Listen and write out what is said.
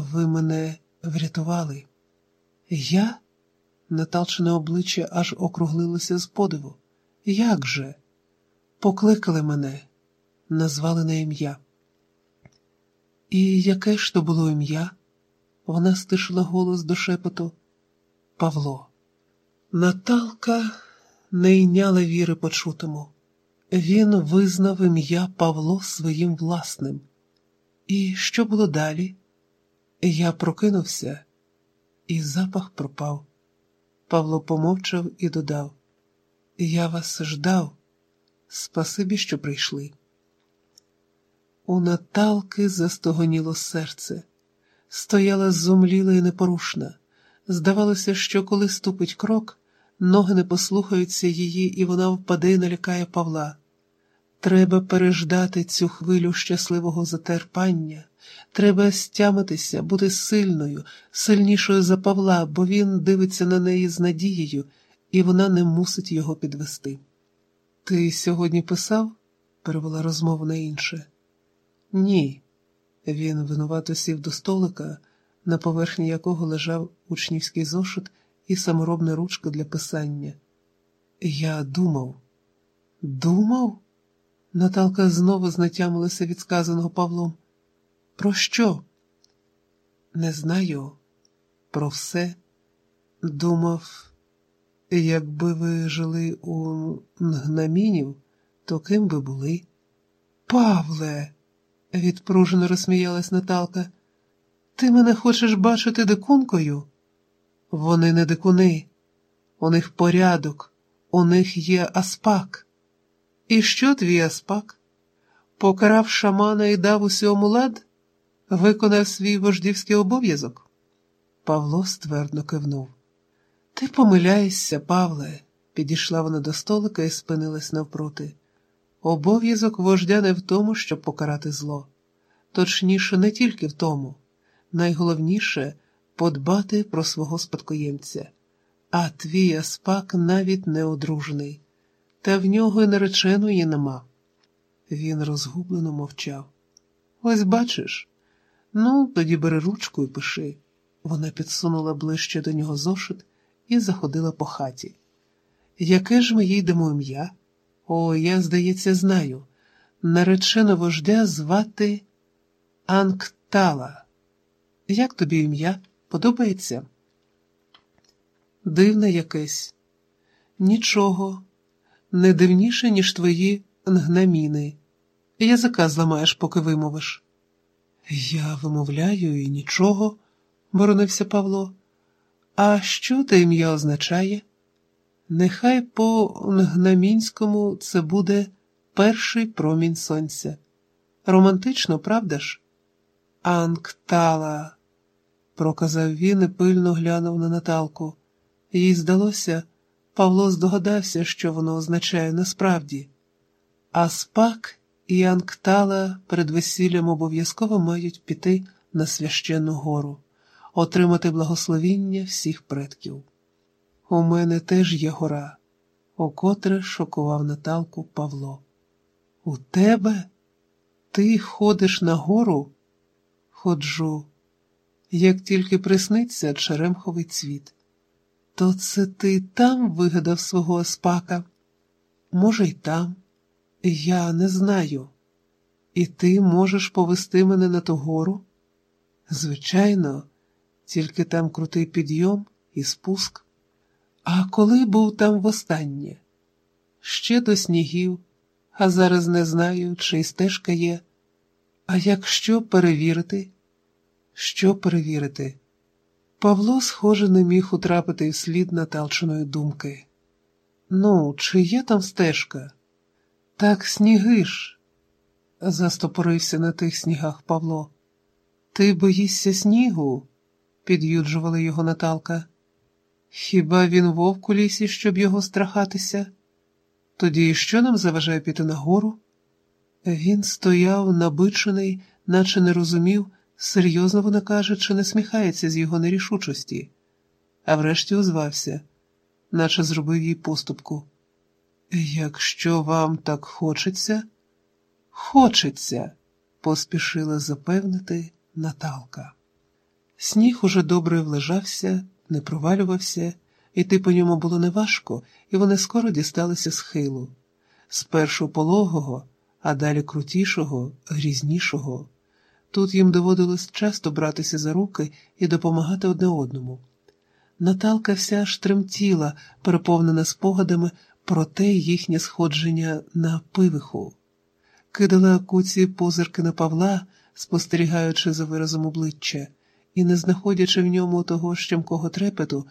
ви мене врятували. Я? Наталчене обличчя аж округлилося з подиву. Як же? Покликали мене, назвали на ім'я. І яке ж то було ім'я? Вона стишила голос до шепоту. Павло. Наталка не йняла віри почутому. Він визнав ім'я Павло своїм власним. І що було далі? Я прокинувся, і запах пропав. Павло помовчав і додав: Я вас ждав, спасибі, що прийшли. У Наталки застогоніло серце, стояла зумліла і непорушна. Здавалося, що коли ступить крок, ноги не послухаються її, і вона впаде і налякає Павла. Треба переждати цю хвилю щасливого затерпання, треба стямитися, бути сильною, сильнішою за Павла, бо він дивиться на неї з надією, і вона не мусить його підвести. Ти сьогодні писав? перевела розмову на інше. Ні. Він винувато сів до столика, на поверхні якого лежав учнівський зошит і саморобна ручка для писання. Я думав. Думав? Наталка знову знатямилася від сказаного Павлом. Про що? Не знаю. Про все. Думав, якби ви жили у Гнамінів, то ким би були? Павле, відпружено розсміялась Наталка, ти мене хочеш бачити дикункою? Вони не дикуни, у них порядок, у них є аспак. І що твій аспак? Покарав шамана і дав усьому лад, виконав свій вождівський обов'язок? Павло ствердно кивнув. Ти помиляєшся, Павле, підійшла вона до столика і спинилась навпроти. Обов'язок вождя не в тому, щоб покарати зло. Точніше, не тільки в тому. Найголовніше подбати про свого спадкоємця. А твій аспак навіть не одружений та в нього й нареченої нема. Він розгублено мовчав. Ось бачиш. Ну, тоді бери ручку і пиши. Вона підсунула ближче до нього зошит і заходила по хаті. Яке ж ми їй дамо ім'я? О, я, здається, знаю. Наречено вождя звати Анктала. Як тобі ім'я? Подобається? Дивне якесь. Нічого не дивніше, ніж твої нгнаміни. Язика зламаєш, поки вимовиш. Я вимовляю і нічого, боронився Павло. А що те ім'я означає? Нехай по нгнамінському це буде перший промінь сонця. Романтично, правда ж? Анктала, проказав він і пильно глянув на Наталку. Їй здалося. Павло здогадався, що воно означає насправді, а спак і Анктала перед весіллям обов'язково мають піти на священну гору, отримати благословіння всіх предків. У мене теж є гора, окотре шокував Наталку Павло. У тебе? Ти ходиш на гору? Ходжу, як тільки присниться черемховий цвіт. То це ти там вигадав свого Аспака? Може, й там. Я не знаю. І ти можеш повести мене на ту гору? Звичайно, тільки там крутий підйом і спуск. А коли був там востаннє? Ще до снігів, а зараз не знаю, чи й стежка є. А якщо перевірити? Що перевірити? Павло, схоже, не міг утрапити вслід Наталчиної думки. Ну, чи є там стежка? Так сніги ж, застопорився на тих снігах Павло. Ти боїшся снігу? під'юджувала його Наталка. Хіба він вовк у лісі, щоб його страхатися? Тоді що нам заважає піти нагору? Він стояв набичений, наче не розумів. Серйозно вона каже, чи не сміхається з його нерішучості, а врешті озвався, наче зробив їй поступку. Якщо вам так хочеться, хочеться, поспішила запевнити Наталка. Сніг уже добре влежався, не провалювався, іти по ньому було неважко, і вони скоро дісталися схилу. Спершу пологого, а далі крутішого, грізнішого. Тут їм доводилось часто братися за руки і допомагати одне одному. Наталка вся аж тремтіла, переповнена спогадами про те їхнє сходження на пивиху. Кидала куці позирки на Павла, спостерігаючи за виразом обличчя, і, не знаходячи в ньому того щемкого трепету,